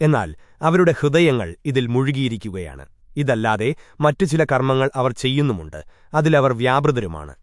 എന്നാൽ അവരുടെ ഹൃദയങ്ങൾ ഇതിൽ മുഴുകിയിരിക്കുകയാണ്. ഇതല്ലാതെ മറ്റു ചില കർമ്മങ്ങൾ അവർ ചെയ്യുന്നുമുണ്ട്. അതിലവർ വ്യാപൃതരുമാണ്.